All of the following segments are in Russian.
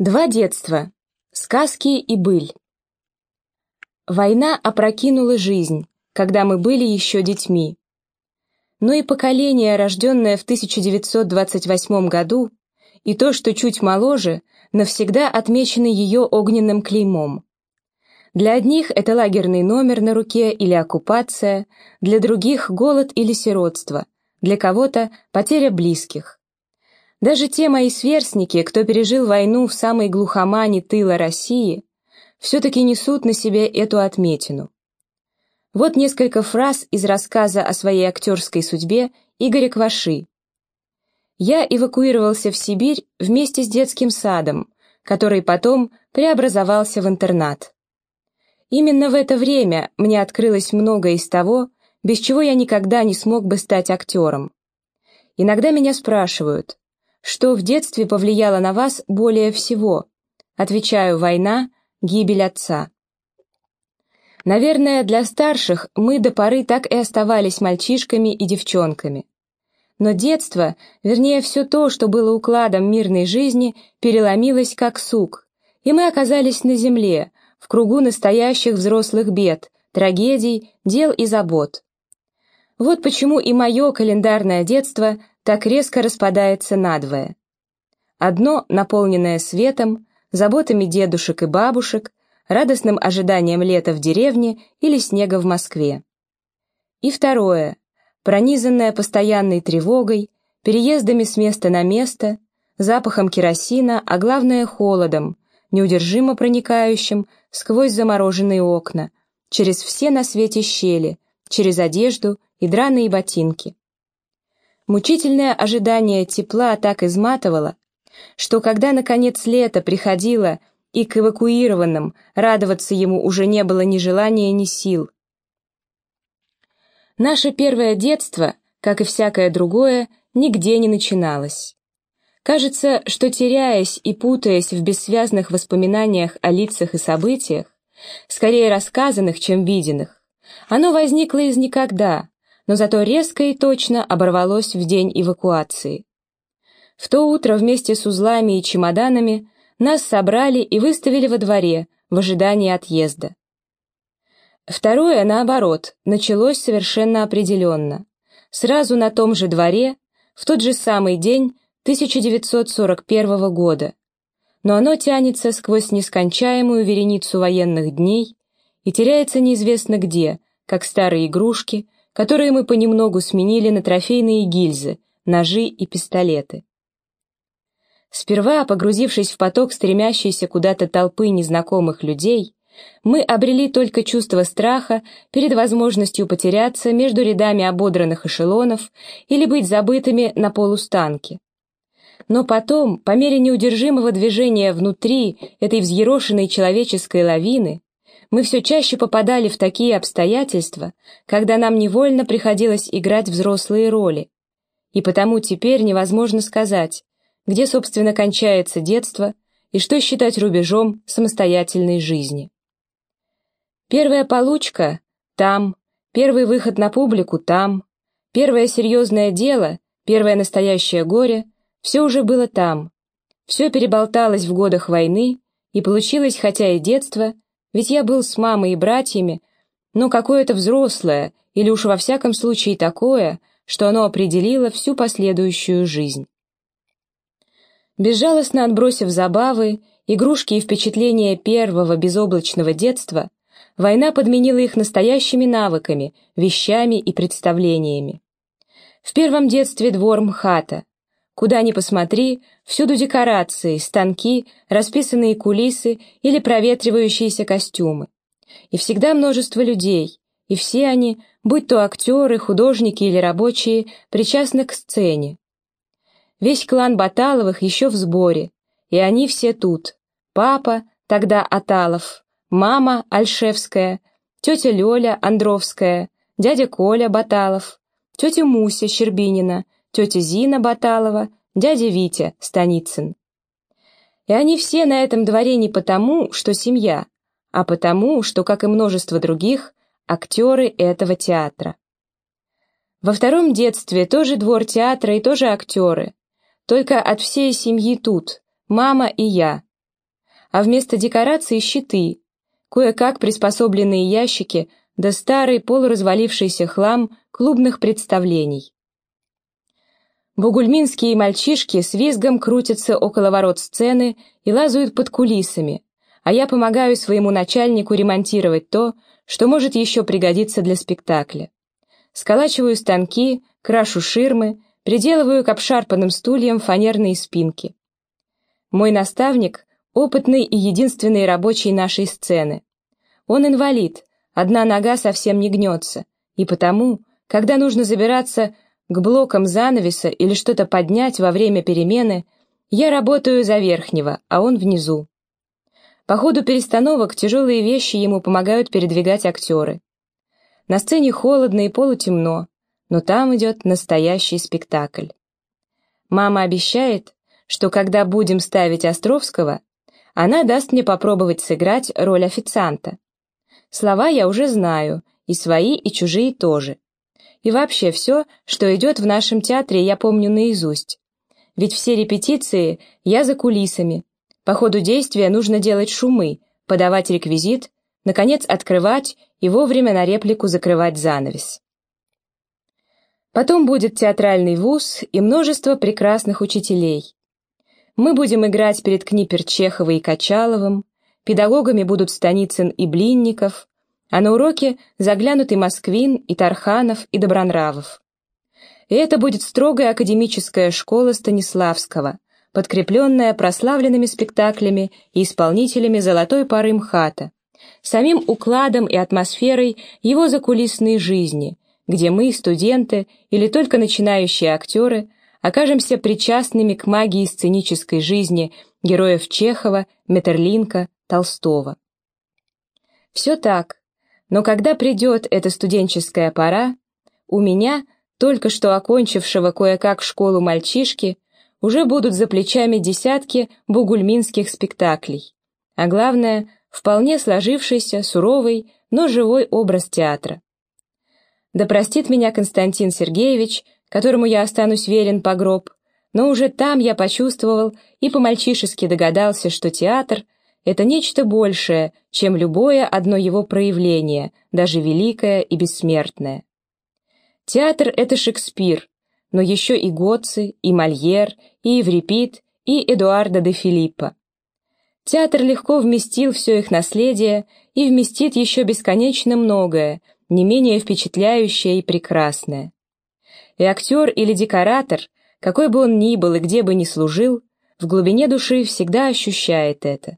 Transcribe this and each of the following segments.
Два детства. Сказки и быль. Война опрокинула жизнь, когда мы были еще детьми. Но и поколение, рожденное в 1928 году, и то, что чуть моложе, навсегда отмечены ее огненным клеймом. Для одних это лагерный номер на руке или оккупация, для других голод или сиротство, для кого-то потеря близких. Даже те мои сверстники, кто пережил войну в самой глухомане тыла России, все-таки несут на себе эту отметину. Вот несколько фраз из рассказа о своей актерской судьбе Игоря Кваши. «Я эвакуировался в Сибирь вместе с детским садом, который потом преобразовался в интернат. Именно в это время мне открылось многое из того, без чего я никогда не смог бы стать актером. Иногда меня спрашивают, что в детстве повлияло на вас более всего? Отвечаю, война, гибель отца. Наверное, для старших мы до поры так и оставались мальчишками и девчонками. Но детство, вернее все то, что было укладом мирной жизни, переломилось как сук, и мы оказались на земле, в кругу настоящих взрослых бед, трагедий, дел и забот. Вот почему и мое календарное детство так резко распадается надвое. Одно, наполненное светом, заботами дедушек и бабушек, радостным ожиданием лета в деревне или снега в Москве. И второе, пронизанное постоянной тревогой, переездами с места на место, запахом керосина, а главное холодом, неудержимо проникающим сквозь замороженные окна, через все на свете щели, через одежду и драные ботинки. Мучительное ожидание тепла так изматывало, что когда, наконец, лето приходило и к эвакуированным радоваться ему уже не было ни желания, ни сил. Наше первое детство, как и всякое другое, нигде не начиналось. Кажется, что теряясь и путаясь в бессвязных воспоминаниях о лицах и событиях, скорее рассказанных, чем виденных, оно возникло из никогда, но зато резко и точно оборвалось в день эвакуации. В то утро вместе с узлами и чемоданами нас собрали и выставили во дворе в ожидании отъезда. Второе, наоборот, началось совершенно определенно. Сразу на том же дворе, в тот же самый день 1941 года. Но оно тянется сквозь нескончаемую вереницу военных дней и теряется неизвестно где, как старые игрушки, которые мы понемногу сменили на трофейные гильзы, ножи и пистолеты. Сперва, погрузившись в поток стремящейся куда-то толпы незнакомых людей, мы обрели только чувство страха перед возможностью потеряться между рядами ободранных эшелонов или быть забытыми на полустанке. Но потом, по мере неудержимого движения внутри этой взъерошенной человеческой лавины, мы все чаще попадали в такие обстоятельства, когда нам невольно приходилось играть взрослые роли. И потому теперь невозможно сказать, где, собственно, кончается детство и что считать рубежом самостоятельной жизни. Первая получка — там, первый выход на публику — там, первое серьезное дело, первое настоящее горе — все уже было там. Все переболталось в годах войны, и получилось, хотя и детство — ведь я был с мамой и братьями, но какое-то взрослое, или уж во всяком случае такое, что оно определило всю последующую жизнь. Безжалостно отбросив забавы, игрушки и впечатления первого безоблачного детства, война подменила их настоящими навыками, вещами и представлениями. В первом детстве двор МХАТа, Куда ни посмотри, всюду декорации, станки, расписанные кулисы или проветривающиеся костюмы. И всегда множество людей, и все они, будь то актеры, художники или рабочие, причастны к сцене. Весь клан Баталовых еще в сборе, и они все тут. Папа, тогда Аталов, мама Альшевская, тетя Лёля Андровская, дядя Коля Баталов, тетя Муся Щербинина, тетя Зина Баталова, дядя Витя Станицын. И они все на этом дворе не потому, что семья, а потому, что, как и множество других, актеры этого театра. Во втором детстве тоже двор театра и тоже актеры, только от всей семьи тут, мама и я, а вместо декораций щиты, кое-как приспособленные ящики да старый полуразвалившийся хлам клубных представлений. Бугульминские мальчишки с визгом крутятся около ворот сцены и лазают под кулисами, а я помогаю своему начальнику ремонтировать то, что может еще пригодиться для спектакля. Сколачиваю станки, крашу ширмы, приделываю к обшарпанным стульям фанерные спинки. Мой наставник — опытный и единственный рабочий нашей сцены. Он инвалид, одна нога совсем не гнется, и потому, когда нужно забираться к блокам занавеса или что-то поднять во время перемены, я работаю за верхнего, а он внизу. По ходу перестановок тяжелые вещи ему помогают передвигать актеры. На сцене холодно и полутемно, но там идет настоящий спектакль. Мама обещает, что когда будем ставить Островского, она даст мне попробовать сыграть роль официанта. Слова я уже знаю, и свои, и чужие тоже. И вообще все, что идет в нашем театре, я помню наизусть. Ведь все репетиции я за кулисами. По ходу действия нужно делать шумы, подавать реквизит, наконец открывать и вовремя на реплику закрывать занавес. Потом будет театральный вуз и множество прекрасных учителей. Мы будем играть перед Книпер Чехова и Качаловым, педагогами будут Станицын и Блинников, а на уроке заглянут и Москвин, и Тарханов, и Добронравов. И это будет строгая академическая школа Станиславского, подкрепленная прославленными спектаклями и исполнителями золотой поры МХАТа, самим укладом и атмосферой его закулисной жизни, где мы, студенты или только начинающие актеры, окажемся причастными к магии сценической жизни героев Чехова, Метерлинка, Толстого. Все так, но когда придет эта студенческая пора, у меня, только что окончившего кое-как школу мальчишки, уже будут за плечами десятки бугульминских спектаклей, а главное, вполне сложившийся, суровый, но живой образ театра. Да простит меня Константин Сергеевич, которому я останусь верен по гроб, но уже там я почувствовал и по-мальчишески догадался, что театр — это нечто большее, чем любое одно его проявление, даже великое и бессмертное. Театр — это Шекспир, но еще и Гоци, и Мольер, и Еврипид, и Эдуарда де Филиппа. Театр легко вместил все их наследие и вместит еще бесконечно многое, не менее впечатляющее и прекрасное. И актер или декоратор, какой бы он ни был и где бы ни служил, в глубине души всегда ощущает это.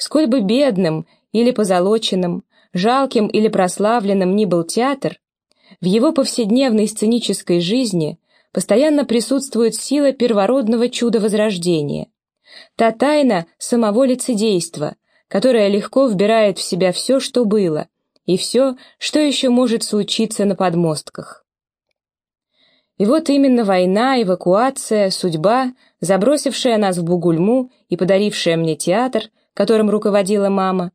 Сколь бы бедным или позолоченным, жалким или прославленным ни был театр, в его повседневной сценической жизни постоянно присутствует сила первородного чуда Возрождения, та тайна самого лицедейства, которая легко вбирает в себя все, что было, и все, что еще может случиться на подмостках. И вот именно война, эвакуация, судьба, забросившая нас в Бугульму и подарившая мне театр, которым руководила мама,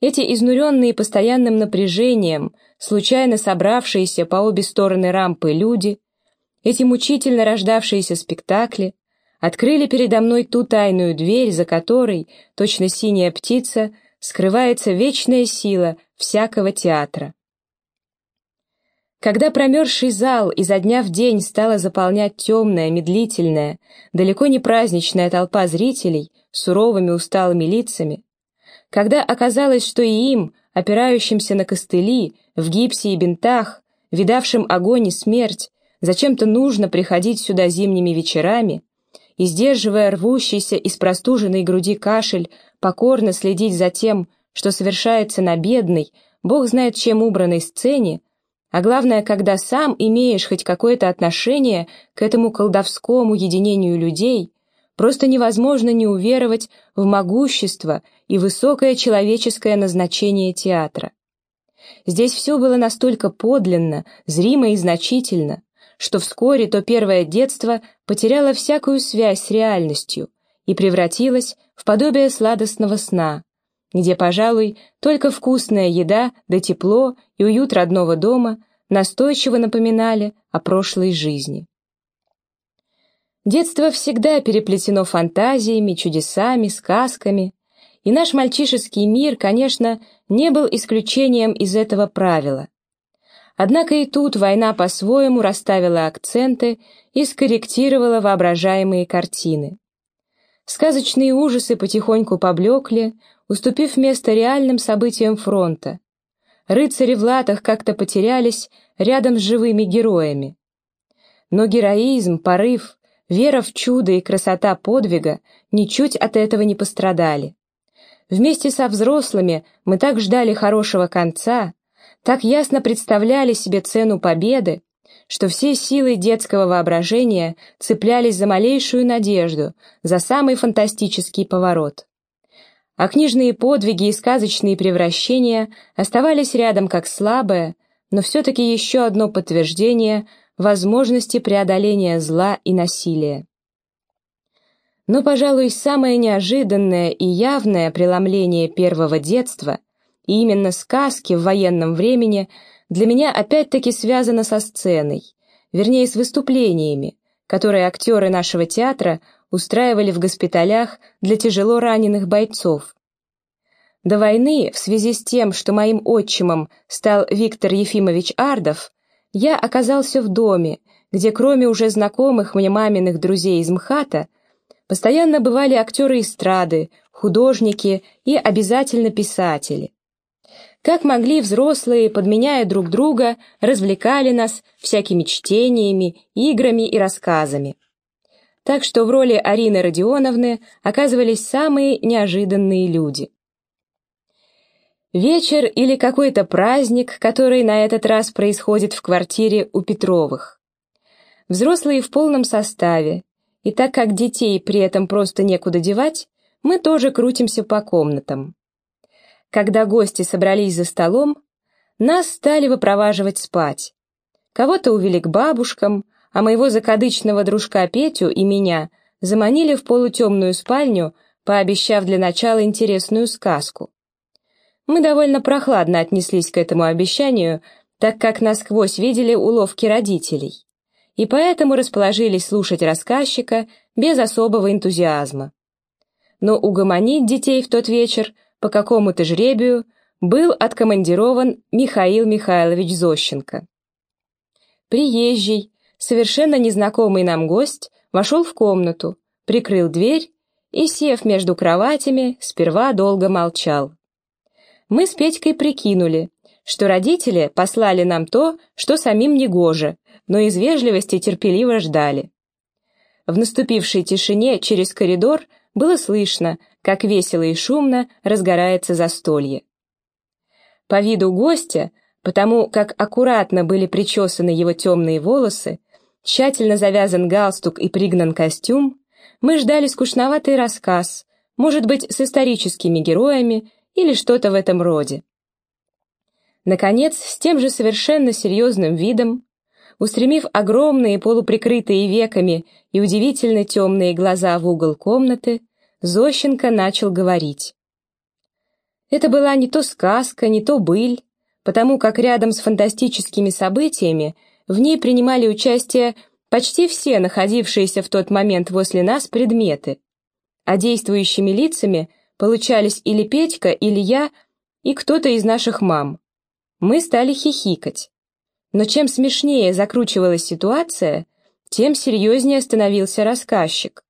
эти изнуренные постоянным напряжением, случайно собравшиеся по обе стороны рампы люди, эти мучительно рождавшиеся спектакли, открыли передо мной ту тайную дверь, за которой, точно синяя птица, скрывается вечная сила всякого театра. Когда промерзший зал изо дня в день стала заполнять темная, медлительная, далеко не праздничная толпа зрителей с суровыми усталыми лицами, когда оказалось, что и им, опирающимся на костыли, в гипсе и бинтах, видавшим огонь и смерть, зачем-то нужно приходить сюда зимними вечерами и, сдерживая рвущийся из простуженной груди кашель, покорно следить за тем, что совершается на бедной, бог знает чем убранной сцене, а главное, когда сам имеешь хоть какое-то отношение к этому колдовскому единению людей, просто невозможно не уверовать в могущество и высокое человеческое назначение театра. Здесь все было настолько подлинно, зримо и значительно, что вскоре то первое детство потеряло всякую связь с реальностью и превратилось в подобие сладостного сна, где, пожалуй, только вкусная еда да тепло и уют родного дома настойчиво напоминали о прошлой жизни. Детство всегда переплетено фантазиями, чудесами, сказками, И наш мальчишеский мир, конечно, не был исключением из этого правила. Однако и тут война по-своему расставила акценты и скорректировала воображаемые картины. Сказочные ужасы потихоньку поблекли, уступив место реальным событиям фронта. Рыцари в латах как-то потерялись рядом с живыми героями. Но героизм, порыв, вера в чудо и красота подвига ничуть от этого не пострадали. Вместе со взрослыми мы так ждали хорошего конца, так ясно представляли себе цену победы, что все силы детского воображения цеплялись за малейшую надежду, за самый фантастический поворот. А книжные подвиги и сказочные превращения оставались рядом как слабое, но все-таки еще одно подтверждение возможности преодоления зла и насилия. Но, пожалуй, самое неожиданное и явное преломление первого детства, и именно сказки в военном времени – для меня опять-таки связано со сценой, вернее, с выступлениями, которые актеры нашего театра устраивали в госпиталях для тяжело раненых бойцов. До войны, в связи с тем, что моим отчимом стал Виктор Ефимович Ардов, я оказался в доме, где кроме уже знакомых мне маминых друзей из МХАТа, постоянно бывали актеры эстрады, художники и обязательно писатели. Как могли взрослые, подменяя друг друга, развлекали нас всякими чтениями, играми и рассказами. Так что в роли Арины Родионовны оказывались самые неожиданные люди. Вечер или какой-то праздник, который на этот раз происходит в квартире у Петровых. Взрослые в полном составе, и так как детей при этом просто некуда девать, мы тоже крутимся по комнатам. Когда гости собрались за столом, нас стали выпроваживать спать. Кого-то увели к бабушкам, а моего закадычного дружка Петю и меня заманили в полутемную спальню, пообещав для начала интересную сказку. Мы довольно прохладно отнеслись к этому обещанию, так как насквозь видели уловки родителей, и поэтому расположились слушать рассказчика без особого энтузиазма. Но угомонить детей в тот вечер – по какому-то жребию был откомандирован Михаил Михайлович Зощенко. Приезжий, совершенно незнакомый нам гость, вошел в комнату, прикрыл дверь и, сев между кроватями, сперва долго молчал. Мы с Петькой прикинули, что родители послали нам то, что самим не гоже, но из вежливости терпеливо ждали. В наступившей тишине через коридор было слышно, как весело и шумно разгорается застолье. По виду гостя, потому как аккуратно были причесаны его темные волосы, тщательно завязан галстук и пригнан костюм, мы ждали скучноватый рассказ, может быть, с историческими героями или что-то в этом роде. Наконец, с тем же совершенно серьезным видом, устремив огромные полуприкрытые веками и удивительно темные глаза в угол комнаты, Зощенко начал говорить. Это была не то сказка, не то быль, потому как рядом с фантастическими событиями в ней принимали участие почти все находившиеся в тот момент возле нас предметы, а действующими лицами получались или Петька, или я, и кто-то из наших мам. Мы стали хихикать. Но чем смешнее закручивалась ситуация, тем серьезнее становился рассказчик.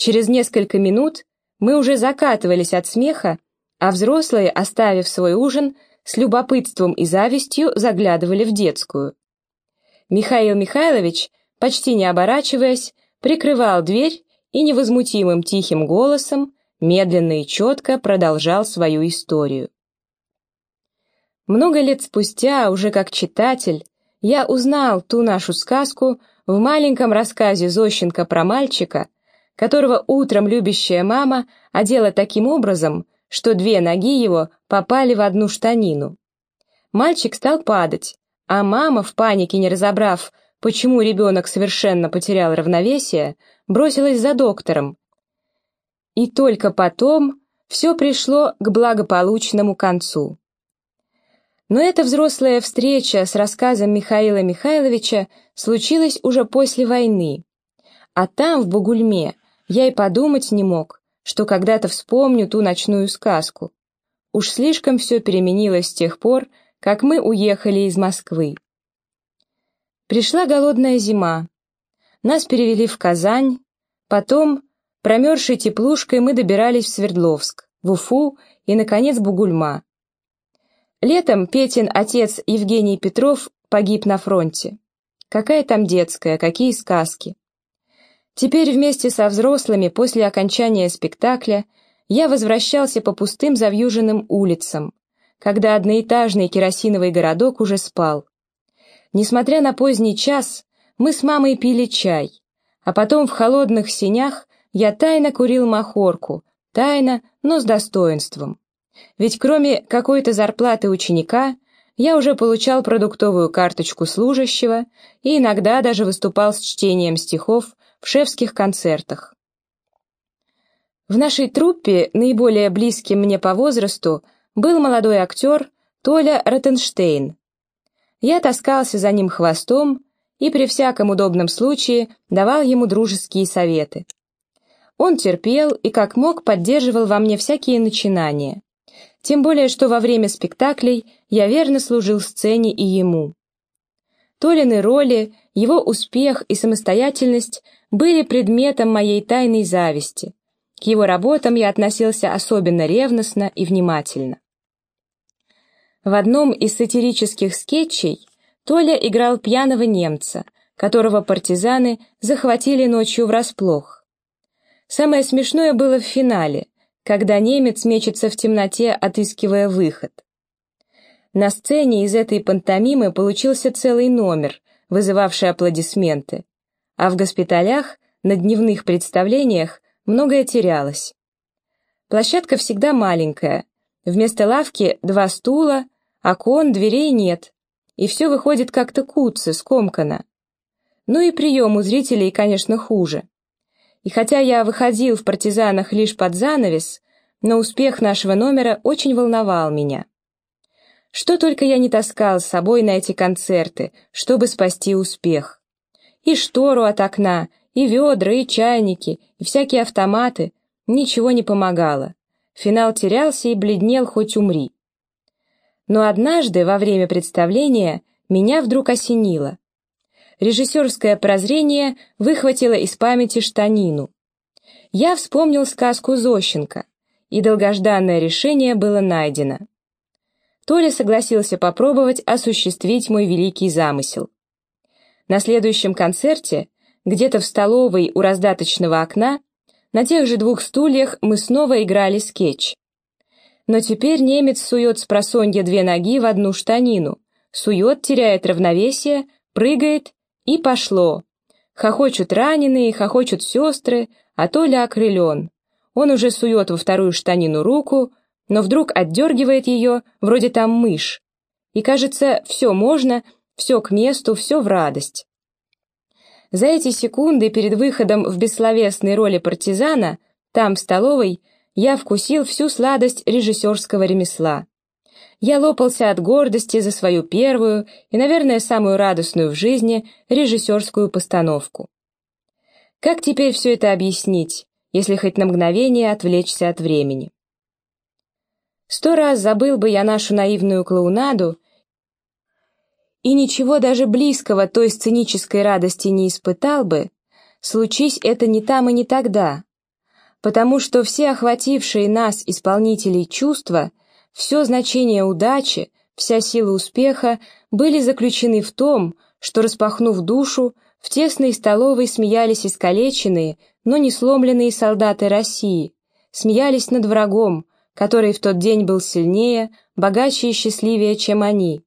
Через несколько минут мы уже закатывались от смеха, а взрослые, оставив свой ужин, с любопытством и завистью заглядывали в детскую. Михаил Михайлович, почти не оборачиваясь, прикрывал дверь и невозмутимым тихим голосом медленно и четко продолжал свою историю. Много лет спустя, уже как читатель, я узнал ту нашу сказку в маленьком рассказе Зощенко про мальчика, которого утром любящая мама одела таким образом, что две ноги его попали в одну штанину. Мальчик стал падать, а мама, в панике не разобрав, почему ребенок совершенно потерял равновесие, бросилась за доктором. И только потом все пришло к благополучному концу. Но эта взрослая встреча с рассказом Михаила Михайловича случилась уже после войны, а там, в Бугульме, я и подумать не мог, что когда-то вспомню ту ночную сказку. Уж слишком все переменилось с тех пор, как мы уехали из Москвы. Пришла голодная зима. Нас перевели в Казань, потом, промерзшей теплушкой, мы добирались в Свердловск, в Уфу и, наконец, Бугульма. Летом Петин отец Евгений Петров погиб на фронте. Какая там детская, какие сказки. Теперь вместе со взрослыми после окончания спектакля я возвращался по пустым завьюженным улицам, когда одноэтажный керосиновый городок уже спал. Несмотря на поздний час, мы с мамой пили чай, а потом в холодных сенях я тайно курил махорку, тайно, но с достоинством. Ведь кроме какой-то зарплаты ученика, я уже получал продуктовую карточку служащего и иногда даже выступал с чтением стихов в шефских концертах. В нашей труппе, наиболее близким мне по возрасту, был молодой актер Толя Ротенштейн. Я таскался за ним хвостом и при всяком удобном случае давал ему дружеские советы. Он терпел и как мог поддерживал во мне всякие начинания. Тем более, что во время спектаклей я верно служил сцене и ему. Толины роли, его успех и самостоятельность были предметом моей тайной зависти. К его работам я относился особенно ревностно и внимательно. В одном из сатирических скетчей Толя играл пьяного немца, которого партизаны захватили ночью врасплох. Самое смешное было в финале, когда немец мечется в темноте, отыскивая выход. На сцене из этой пантомимы получился целый номер, вызывавший аплодисменты, а в госпиталях, на дневных представлениях, многое терялось. Площадка всегда маленькая, вместо лавки два стула, окон, дверей нет, и все выходит как-то куце, скомкано. Ну и прием у зрителей, конечно, хуже. И хотя я выходил в партизанах лишь под занавес, но успех нашего номера очень волновал меня. Что только я не таскал с собой на эти концерты, чтобы спасти успех. И штору от окна, и ведра, и чайники, и всякие автоматы. Ничего не помогало. Финал терялся и бледнел, хоть умри. Но однажды, во время представления, меня вдруг осенило режиссерское прозрение выхватило из памяти штанину. Я вспомнил сказку Зощенко, и долгожданное решение было найдено. Толя согласился попробовать осуществить мой великий замысел. На следующем концерте, где-то в столовой у раздаточного окна, на тех же двух стульях мы снова играли скетч. Но теперь немец сует с просонья две ноги в одну штанину, сует, теряет равновесие, прыгает и пошло. Хохочут раненые, хохочут сестры, а Толя окрылен. Он уже сует во вторую штанину руку, но вдруг отдергивает ее, вроде там мышь. И кажется, все можно, все к месту, все в радость. За эти секунды перед выходом в бессловесной роли партизана, там, в столовой, я вкусил всю сладость режиссерского ремесла. Я лопался от гордости за свою первую и, наверное, самую радостную в жизни режиссерскую постановку. Как теперь все это объяснить, если хоть на мгновение отвлечься от времени? Сто раз забыл бы я нашу наивную клоунаду и ничего даже близкого той сценической радости не испытал бы, случись это не там и не тогда, потому что все охватившие нас исполнителей чувства все значение удачи, вся сила успеха были заключены в том, что, распахнув душу, в тесной столовой смеялись искалеченные, но не сломленные солдаты России, смеялись над врагом, который в тот день был сильнее, богаче и счастливее, чем они.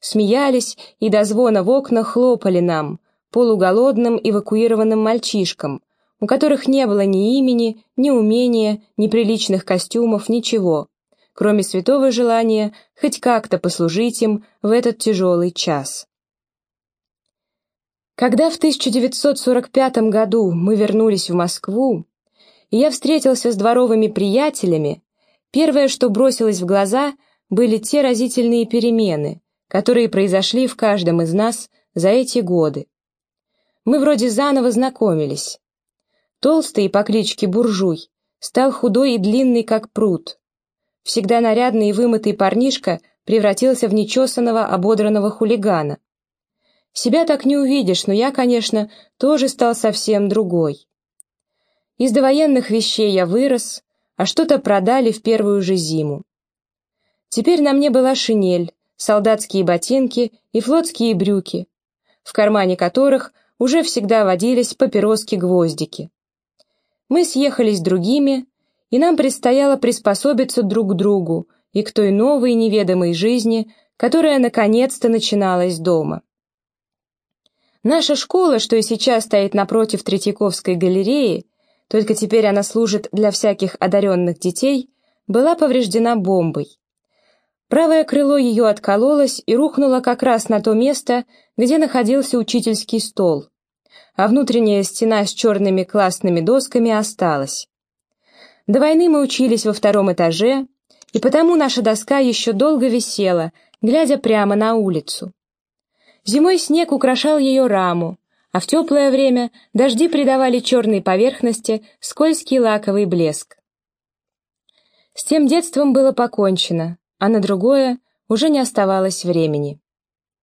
Смеялись и до звона в окнах хлопали нам, полуголодным эвакуированным мальчишкам, у которых не было ни имени, ни умения, ни приличных костюмов, ничего кроме святого желания хоть как-то послужить им в этот тяжелый час. Когда в 1945 году мы вернулись в Москву, и я встретился с дворовыми приятелями, первое, что бросилось в глаза, были те разительные перемены, которые произошли в каждом из нас за эти годы. Мы вроде заново знакомились. Толстый по кличке Буржуй стал худой и длинный, как пруд. Всегда нарядный и вымытый парнишка превратился в нечесанного, ободранного хулигана. Себя так не увидишь, но я, конечно, тоже стал совсем другой. Из довоенных вещей я вырос, а что-то продали в первую же зиму. Теперь на мне была шинель, солдатские ботинки и флотские брюки, в кармане которых уже всегда водились папироски-гвоздики. Мы съехались другими, и нам предстояло приспособиться друг к другу и к той новой неведомой жизни, которая наконец-то начиналась дома. Наша школа, что и сейчас стоит напротив Третьяковской галереи, только теперь она служит для всяких одаренных детей, была повреждена бомбой. Правое крыло ее откололось и рухнуло как раз на то место, где находился учительский стол, а внутренняя стена с черными классными досками осталась. До войны мы учились во втором этаже, и потому наша доска еще долго висела, глядя прямо на улицу. Зимой снег украшал ее раму, а в теплое время дожди придавали черной поверхности скользкий лаковый блеск. С тем детством было покончено, а на другое уже не оставалось времени.